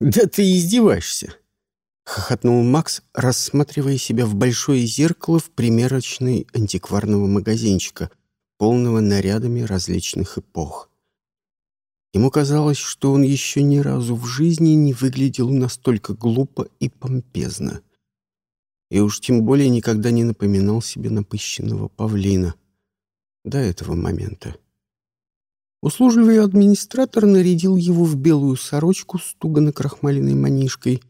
«Да ты издеваешься!» — хохотнул Макс, рассматривая себя в большое зеркало в примерочной антикварного магазинчика, полного нарядами различных эпох. Ему казалось, что он еще ни разу в жизни не выглядел настолько глупо и помпезно. И уж тем более никогда не напоминал себе напыщенного павлина. До этого момента. Услужливый администратор нарядил его в белую сорочку с туго накрахмаленной манишкой,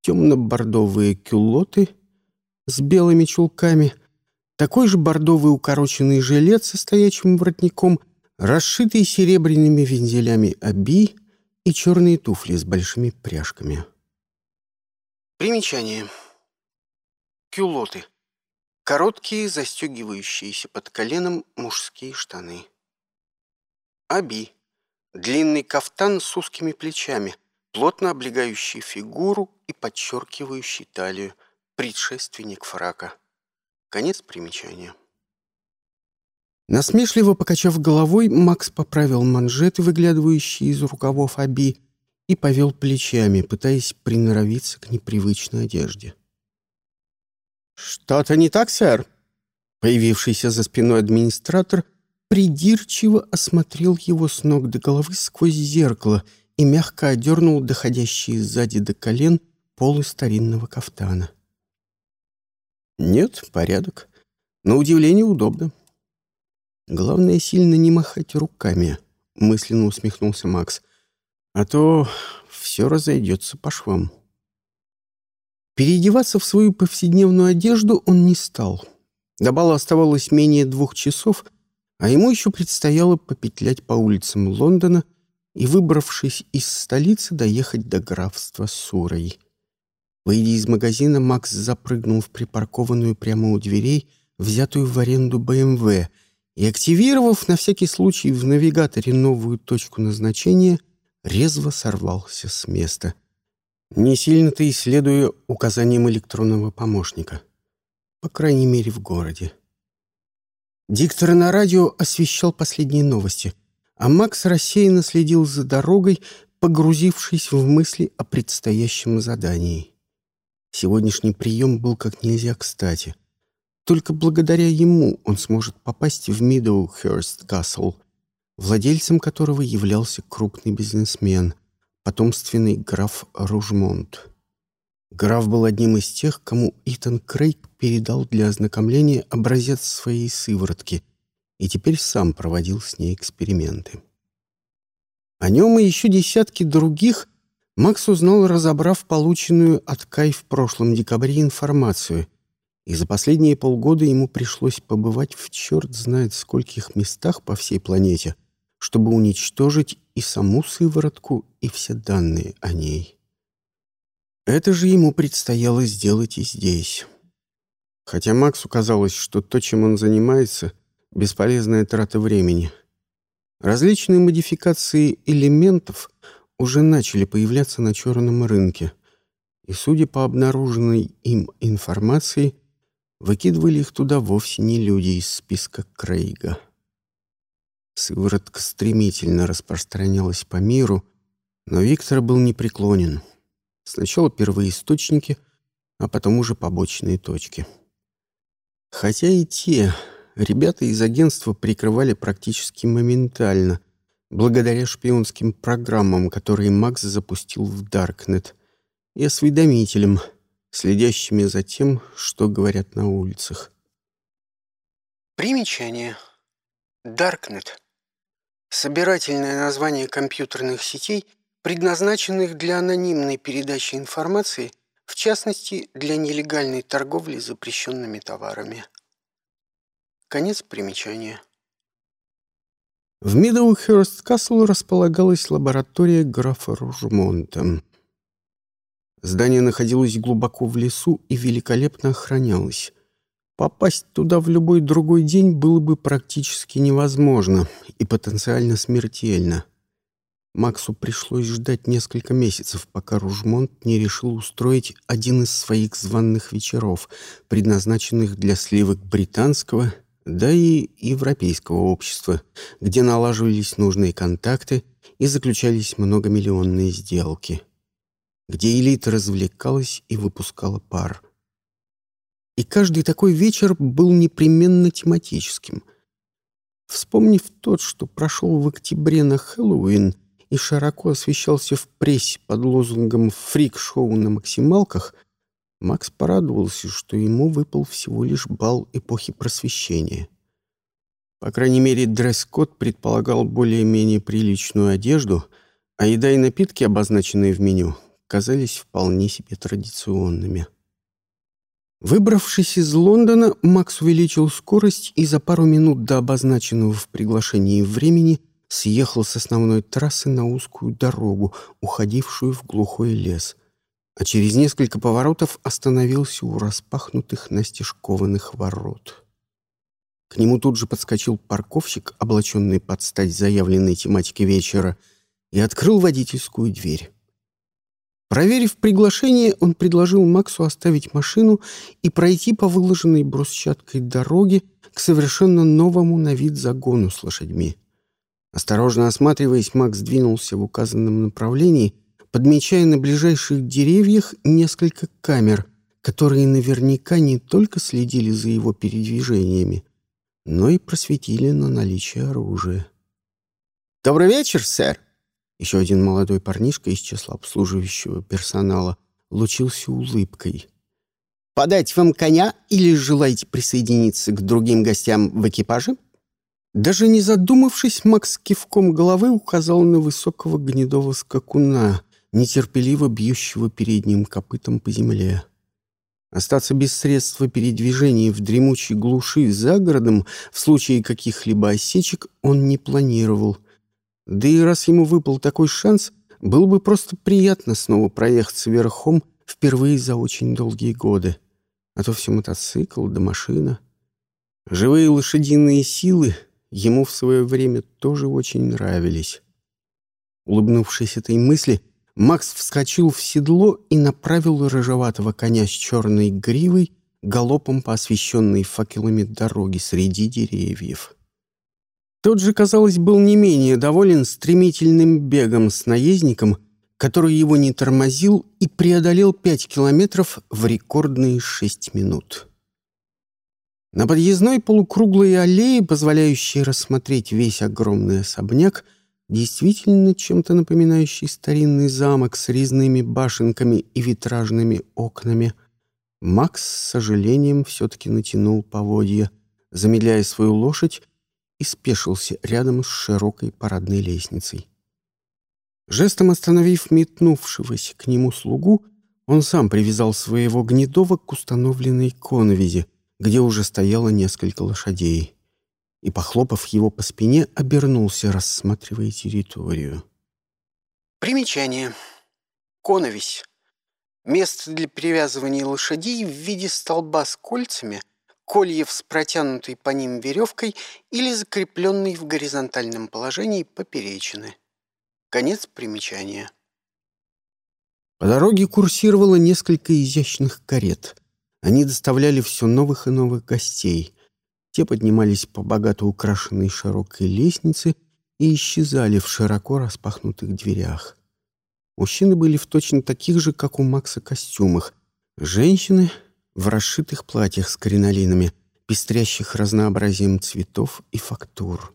темно-бордовые кюлоты с белыми чулками, такой же бордовый укороченный жилет со стоячим воротником, расшитый серебряными вензелями оби и черные туфли с большими пряжками. Примечание. Кюлоты. Короткие, застегивающиеся под коленом мужские штаны. Аби. Длинный кафтан с узкими плечами, плотно облегающий фигуру и подчеркивающий талию, предшественник фрака. Конец примечания. Насмешливо покачав головой, Макс поправил манжеты, выглядывающие из рукавов Аби, и повел плечами, пытаясь приноровиться к непривычной одежде. «Что-то не так, сэр?» Появившийся за спиной администратор придирчиво осмотрел его с ног до головы сквозь зеркало и мягко одернул доходящие сзади до колен полы старинного кафтана. «Нет, порядок. На удивление удобно. Главное, сильно не махать руками», — мысленно усмехнулся Макс. «А то все разойдется по швам». Переодеваться в свою повседневную одежду он не стал. До бала оставалось менее двух часов — а ему еще предстояло попетлять по улицам Лондона и, выбравшись из столицы, доехать до графства Сурой. Выйдя из магазина, Макс запрыгнул в припаркованную прямо у дверей, взятую в аренду БМВ, и, активировав на всякий случай в навигаторе новую точку назначения, резво сорвался с места, не сильно-то исследуя указаниям электронного помощника. По крайней мере, в городе. Диктор на радио освещал последние новости, а Макс рассеянно следил за дорогой, погрузившись в мысли о предстоящем задании. Сегодняшний прием был как нельзя кстати. Только благодаря ему он сможет попасть в Мидоухерст Касл, владельцем которого являлся крупный бизнесмен, потомственный граф Ружмонт. Граф был одним из тех, кому Итан Крейг передал для ознакомления образец своей сыворотки и теперь сам проводил с ней эксперименты. О нем и еще десятки других Макс узнал, разобрав полученную от Кай в прошлом декабре информацию, и за последние полгода ему пришлось побывать в черт знает скольких местах по всей планете, чтобы уничтожить и саму сыворотку, и все данные о ней. Это же ему предстояло сделать и здесь. Хотя Максу казалось, что то, чем он занимается, — бесполезная трата времени. Различные модификации элементов уже начали появляться на черном рынке, и, судя по обнаруженной им информации, выкидывали их туда вовсе не люди из списка Крейга. Сыворотка стремительно распространялась по миру, но Виктор был непреклонен — Сначала первоисточники, а потом уже побочные точки. Хотя и те ребята из агентства прикрывали практически моментально, благодаря шпионским программам, которые Макс запустил в Даркнет, и осведомителям, следящими за тем, что говорят на улицах. Примечание. Даркнет. Собирательное название компьютерных сетей — предназначенных для анонимной передачи информации, в частности, для нелегальной торговли запрещенными товарами. Конец примечания. В Мидоухерст Касл располагалась лаборатория графа Ружмонта. Здание находилось глубоко в лесу и великолепно охранялось. Попасть туда в любой другой день было бы практически невозможно и потенциально смертельно. Максу пришлось ждать несколько месяцев, пока Ружмонт не решил устроить один из своих званных вечеров, предназначенных для сливок британского, да и европейского общества, где налаживались нужные контакты и заключались многомиллионные сделки. где элита развлекалась и выпускала пар. И каждый такой вечер был непременно тематическим. Вспомнив тот, что прошел в октябре на Хэллоуин и широко освещался в прессе под лозунгом «фрик-шоу на максималках», Макс порадовался, что ему выпал всего лишь бал эпохи просвещения. По крайней мере, дресс-код предполагал более-менее приличную одежду, а еда и напитки, обозначенные в меню, казались вполне себе традиционными. Выбравшись из Лондона, Макс увеличил скорость и за пару минут до обозначенного в приглашении времени съехал с основной трассы на узкую дорогу, уходившую в глухой лес, а через несколько поворотов остановился у распахнутых настежь кованых ворот. К нему тут же подскочил парковщик, облаченный под стать заявленной тематике вечера, и открыл водительскую дверь. Проверив приглашение, он предложил Максу оставить машину и пройти по выложенной брусчаткой дороге к совершенно новому на вид загону с лошадьми. Осторожно осматриваясь, Макс двинулся в указанном направлении, подмечая на ближайших деревьях несколько камер, которые наверняка не только следили за его передвижениями, но и просветили на наличие оружия. «Добрый вечер, сэр!» Еще один молодой парнишка из числа обслуживающего персонала лучился улыбкой. «Подать вам коня или желаете присоединиться к другим гостям в экипаже?» Даже не задумавшись, Макс кивком головы указал на высокого гнедого скакуна, нетерпеливо бьющего передним копытом по земле. Остаться без средства передвижения в дремучей глуши за городом в случае каких-либо осечек он не планировал. Да и раз ему выпал такой шанс, было бы просто приятно снова проехаться верхом впервые за очень долгие годы. А то все мотоцикл да машина. Живые лошадиные силы ему в свое время тоже очень нравились. Улыбнувшись этой мысли, Макс вскочил в седло и направил рыжеватого коня с черной гривой галопом по освещенной факелами дороги среди деревьев. Тот же, казалось, был не менее доволен стремительным бегом с наездником, который его не тормозил и преодолел пять километров в рекордные шесть минут. На подъездной полукруглой аллее, позволяющей рассмотреть весь огромный особняк, действительно чем-то напоминающий старинный замок с резными башенками и витражными окнами, Макс с сожалением все-таки натянул поводья, замедляя свою лошадь, и спешился рядом с широкой парадной лестницей. Жестом остановив метнувшегося к нему слугу, он сам привязал своего гнедова к установленной коновизе, где уже стояло несколько лошадей и, похлопав его по спине, обернулся, рассматривая территорию. Примечание. Коновись. Место для привязывания лошадей в виде столба с кольцами, кольев с протянутой по ним веревкой или закрепленной в горизонтальном положении поперечины. Конец примечания. По дороге курсировало несколько изящных карет. Они доставляли все новых и новых гостей — те поднимались по богато украшенной широкой лестнице и исчезали в широко распахнутых дверях. Мужчины были в точно таких же, как у Макса, костюмах. Женщины — в расшитых платьях с кринолинами, пестрящих разнообразием цветов и фактур.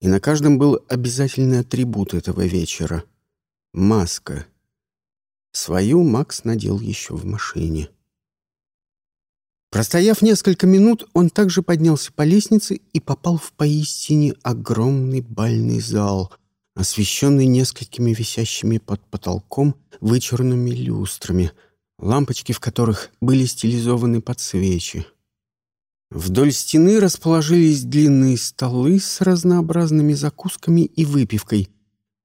И на каждом был обязательный атрибут этого вечера — маска. Свою Макс надел еще в машине. Простояв несколько минут, он также поднялся по лестнице и попал в поистине огромный бальный зал, освещенный несколькими висящими под потолком вычурными люстрами, лампочки в которых были стилизованы под свечи. Вдоль стены расположились длинные столы с разнообразными закусками и выпивкой,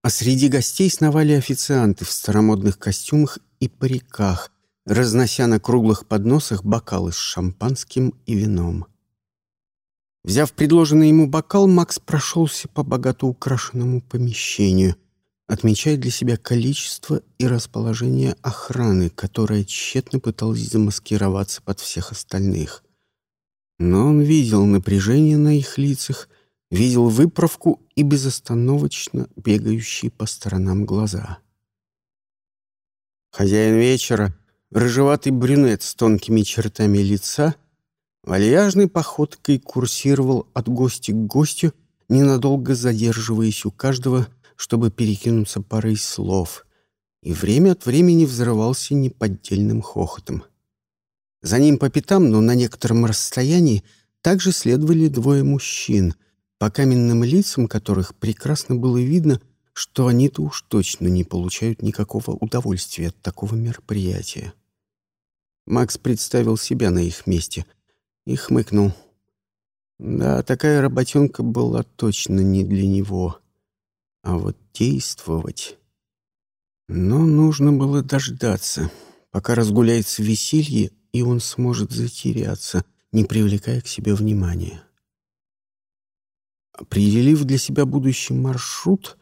а среди гостей сновали официанты в старомодных костюмах и париках, разнося на круглых подносах бокалы с шампанским и вином. Взяв предложенный ему бокал, Макс прошелся по богато украшенному помещению, отмечая для себя количество и расположение охраны, которая тщетно пыталась замаскироваться под всех остальных. Но он видел напряжение на их лицах, видел выправку и безостановочно бегающие по сторонам глаза. Хозяин вечера, рыжеватый брюнет с тонкими чертами лица, вальяжной походкой курсировал от гостя к гостю, ненадолго задерживаясь у каждого, чтобы перекинуться парой слов, и время от времени взрывался неподдельным хохотом. За ним по пятам, но на некотором расстоянии, также следовали двое мужчин, по каменным лицам которых прекрасно было видно, что они-то уж точно не получают никакого удовольствия от такого мероприятия. Макс представил себя на их месте и хмыкнул. Да, такая работенка была точно не для него. А вот действовать... Но нужно было дождаться, пока разгуляется веселье, и он сможет затеряться, не привлекая к себе внимания. Определив для себя будущий маршрут,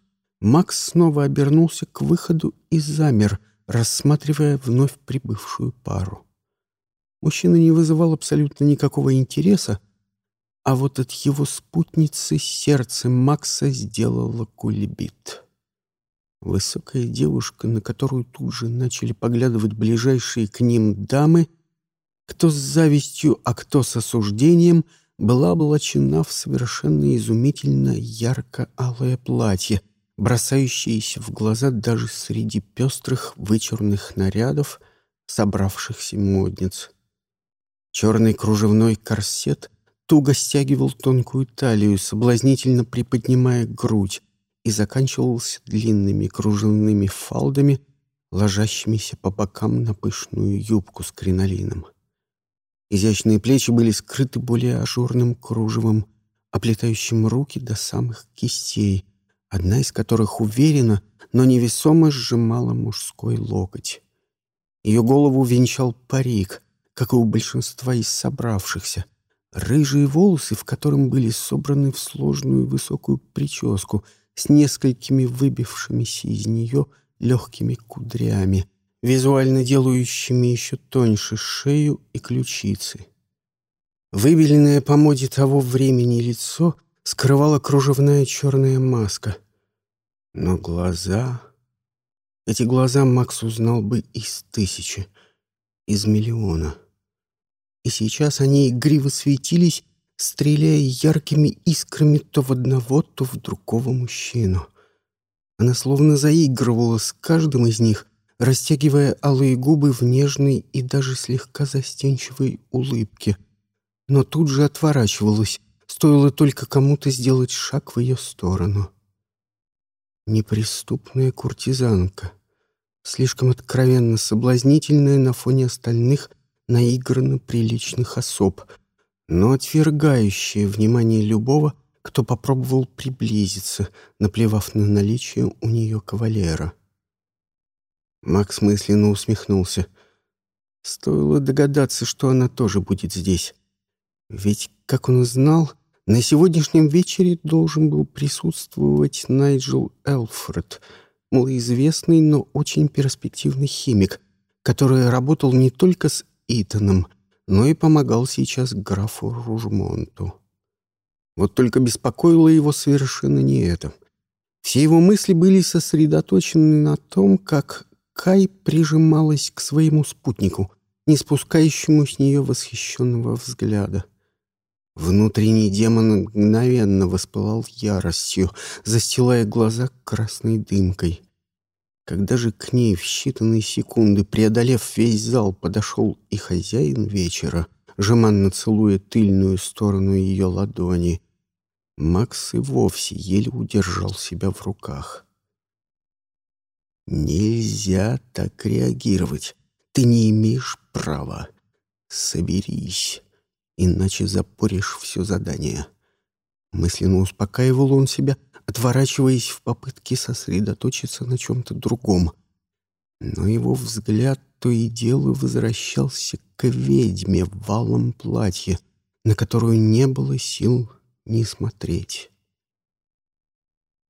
Макс снова обернулся к выходу и замер, рассматривая вновь прибывшую пару. Мужчина не вызывал абсолютно никакого интереса, а вот от его спутницы сердце Макса сделало кульбит. Высокая девушка, на которую тут же начали поглядывать ближайшие к ним дамы, кто с завистью, а кто с осуждением, была облачена в совершенно изумительно ярко-алое платье, бросающееся в глаза даже среди пестрых вычурных нарядов, собравшихся модниц. Черный кружевной корсет туго стягивал тонкую талию, соблазнительно приподнимая грудь, и заканчивался длинными кружевными фалдами, ложащимися по бокам на пышную юбку с кринолином. Изящные плечи были скрыты более ажурным кружевом, оплетающим руки до самых кистей, одна из которых уверенно, но невесомо сжимала мужской локоть. Ее голову венчал парик, как и у большинства из собравшихся. Рыжие волосы, в котором были собраны в сложную высокую прическу с несколькими выбившимися из нее легкими кудрями — визуально делающими еще тоньше шею и ключицы. Выбеленное по моде того времени лицо скрывала кружевная черная маска. Но глаза... Эти глаза Макс узнал бы из тысячи, из миллиона. И сейчас они игриво светились, стреляя яркими искрами то в одного, то в другого мужчину. Она словно заигрывала с каждым из них, растягивая алые губы в нежной и даже слегка застенчивой улыбке, но тут же отворачивалась, стоило только кому-то сделать шаг в ее сторону. Неприступная куртизанка, слишком откровенно соблазнительная на фоне остальных наигранно приличных особ, но отвергающая внимание любого, кто попробовал приблизиться, наплевав на наличие у нее кавалера. Макс мысленно усмехнулся. Стоило догадаться, что она тоже будет здесь. Ведь, как он знал, на сегодняшнем вечере должен был присутствовать Найджел Элфред, малоизвестный, но очень перспективный химик, который работал не только с Итаном, но и помогал сейчас графу Ружмонту. Вот только беспокоило его совершенно не это. Все его мысли были сосредоточены на том, как Кай прижималась к своему спутнику, не спускающему с нее восхищенного взгляда. Внутренний демон мгновенно воспылал яростью, застилая глаза красной дымкой. Когда же к ней в считанные секунды, преодолев весь зал, подошел и хозяин вечера, жеманно целуя тыльную сторону ее ладони, Макс и вовсе еле удержал себя в руках. Нельзя так реагировать. Ты не имеешь права. Соберись, иначе запоришь все задание. Мысленно успокаивал он себя, отворачиваясь в попытке сосредоточиться на чем-то другом. Но его взгляд то и дело возвращался к ведьме в валом платье, на которую не было сил не смотреть.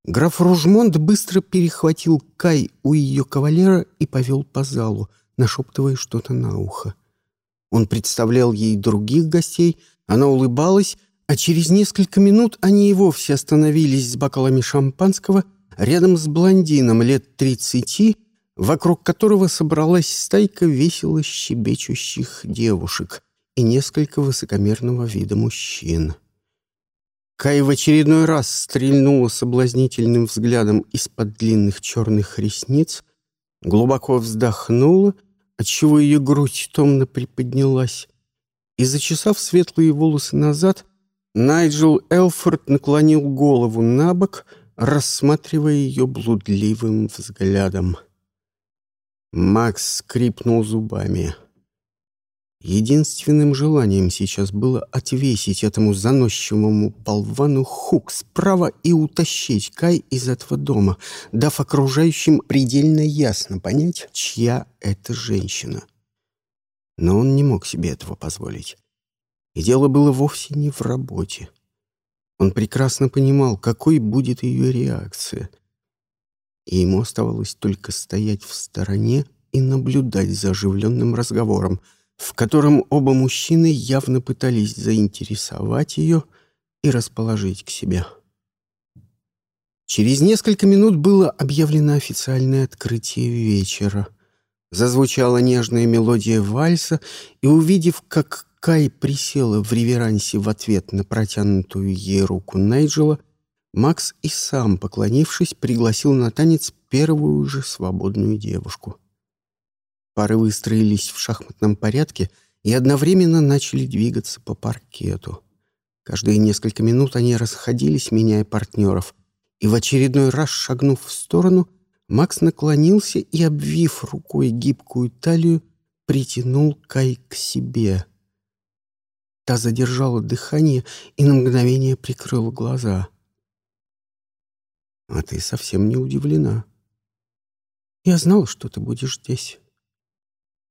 Граф Ружмонд быстро перехватил Кай у ее кавалера и повел по залу, нашептывая что-то на ухо. Он представлял ей других гостей, она улыбалась, а через несколько минут они и вовсе остановились с бокалами шампанского рядом с блондином лет тридцати, вокруг которого собралась стайка весело щебечущих девушек и несколько высокомерного вида мужчин. Кай в очередной раз стрельнула соблазнительным взглядом из-под длинных черных ресниц, глубоко вздохнула, отчего ее грудь томно приподнялась, и, зачесав светлые волосы назад, Найджел Элфорд наклонил голову на бок, рассматривая ее блудливым взглядом. Макс скрипнул зубами. Единственным желанием сейчас было отвесить этому заносчивому болвану хук справа и утащить Кай из этого дома, дав окружающим предельно ясно понять, чья это женщина. Но он не мог себе этого позволить. И дело было вовсе не в работе. Он прекрасно понимал, какой будет ее реакция. И ему оставалось только стоять в стороне и наблюдать за оживленным разговором, в котором оба мужчины явно пытались заинтересовать ее и расположить к себе. Через несколько минут было объявлено официальное открытие вечера. Зазвучала нежная мелодия вальса, и, увидев, как Кай присела в реверансе в ответ на протянутую ей руку Найджела, Макс и сам, поклонившись, пригласил на танец первую же свободную девушку. Пары выстроились в шахматном порядке и одновременно начали двигаться по паркету. Каждые несколько минут они расходились, меняя партнеров, и в очередной раз, шагнув в сторону, Макс наклонился и, обвив рукой гибкую талию, притянул Кай к себе — Та задержала дыхание и на мгновение прикрыла глаза. «А ты совсем не удивлена. Я знал, что ты будешь здесь».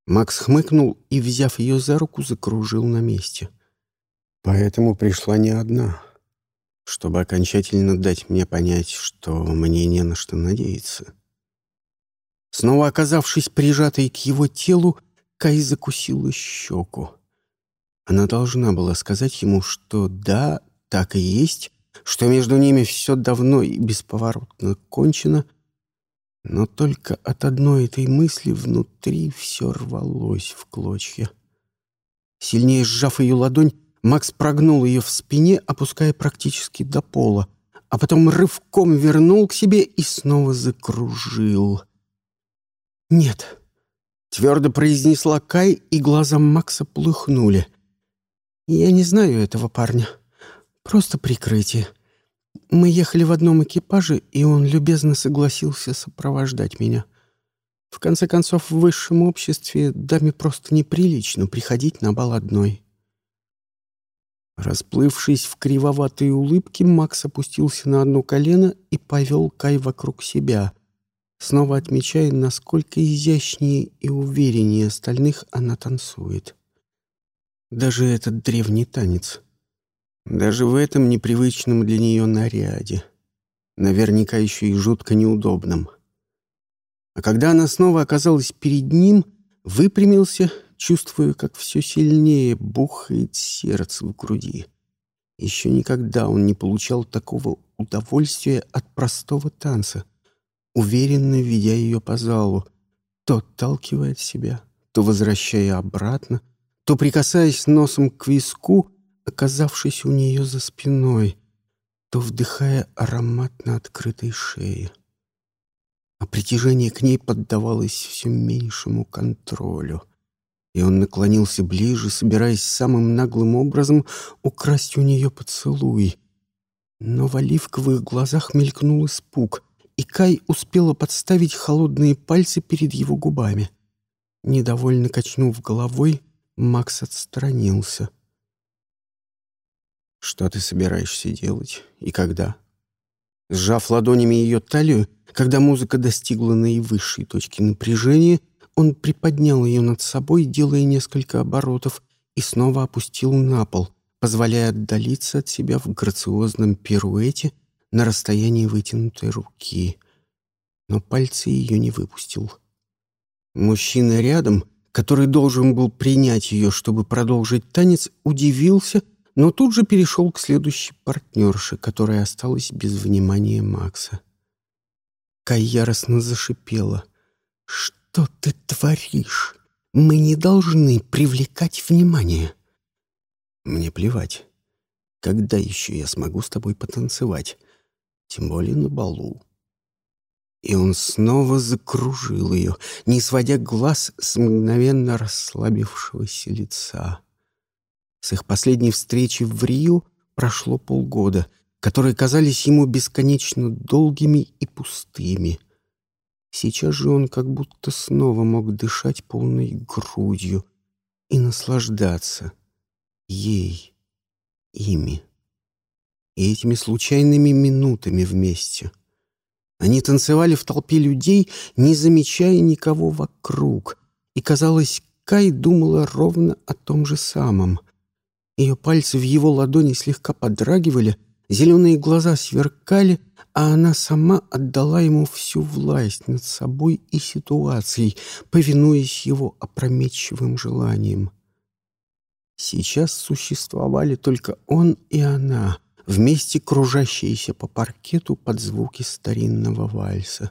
Макс хмыкнул и, взяв ее за руку, закружил на месте. «Поэтому пришла не одна, чтобы окончательно дать мне понять, что мне не на что надеяться». Снова оказавшись прижатой к его телу, Кай закусила щеку. Она должна была сказать ему, что да, так и есть, что между ними все давно и бесповоротно кончено, но только от одной этой мысли внутри все рвалось в клочья. Сильнее сжав ее ладонь, Макс прогнул ее в спине, опуская практически до пола, а потом рывком вернул к себе и снова закружил. «Нет», — твердо произнесла Кай, и глаза Макса плыхнули. «Я не знаю этого парня. Просто прикрытие. Мы ехали в одном экипаже, и он любезно согласился сопровождать меня. В конце концов, в высшем обществе даме просто неприлично приходить на бал одной». Расплывшись в кривоватой улыбке, Макс опустился на одно колено и повел Кай вокруг себя, снова отмечая, насколько изящнее и увереннее остальных она танцует. Даже этот древний танец. Даже в этом непривычном для нее наряде. Наверняка еще и жутко неудобном. А когда она снова оказалась перед ним, выпрямился, чувствуя, как все сильнее бухает сердце в груди. Еще никогда он не получал такого удовольствия от простого танца, уверенно ведя ее по залу, то отталкивая от себя, то возвращая обратно — то прикасаясь носом к виску, оказавшись у нее за спиной, то вдыхая аромат на открытой шее. А притяжение к ней поддавалось все меньшему контролю, и он наклонился ближе, собираясь самым наглым образом украсть у нее поцелуй. Но в оливковых глазах мелькнул испуг, и Кай успела подставить холодные пальцы перед его губами. Недовольно качнув головой, Макс отстранился. «Что ты собираешься делать? И когда?» Сжав ладонями ее талию, когда музыка достигла наивысшей точки напряжения, он приподнял ее над собой, делая несколько оборотов, и снова опустил на пол, позволяя отдалиться от себя в грациозном пируэте на расстоянии вытянутой руки. Но пальцы ее не выпустил. Мужчина рядом — который должен был принять ее, чтобы продолжить танец, удивился, но тут же перешел к следующей партнерше, которая осталась без внимания Макса. Кай яростно зашипела. «Что ты творишь? Мы не должны привлекать внимание». «Мне плевать. Когда еще я смогу с тобой потанцевать? Тем более на балу». И он снова закружил ее, не сводя глаз с мгновенно расслабившегося лица. С их последней встречи в Рио прошло полгода, которые казались ему бесконечно долгими и пустыми. Сейчас же он как будто снова мог дышать полной грудью и наслаждаться ей, ими и этими случайными минутами вместе. Они танцевали в толпе людей, не замечая никого вокруг, и, казалось, Кай думала ровно о том же самом. Ее пальцы в его ладони слегка подрагивали, зеленые глаза сверкали, а она сама отдала ему всю власть над собой и ситуацией, повинуясь его опрометчивым желаниям. Сейчас существовали только он и она, вместе кружащиеся по паркету под звуки старинного вальса.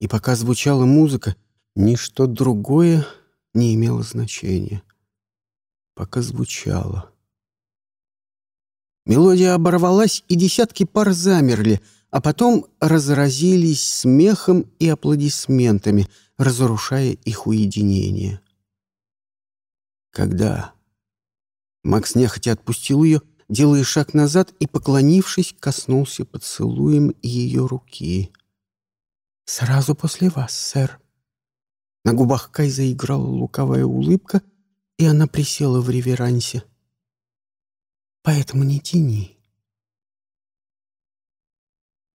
И пока звучала музыка, ничто другое не имело значения. Пока звучало. Мелодия оборвалась, и десятки пар замерли, а потом разразились смехом и аплодисментами, разрушая их уединение. Когда Макс нехотя отпустил ее, делая шаг назад и, поклонившись, коснулся поцелуем ее руки. «Сразу после вас, сэр». На губах Кай заиграла луковая улыбка, и она присела в реверансе. «Поэтому не тяни.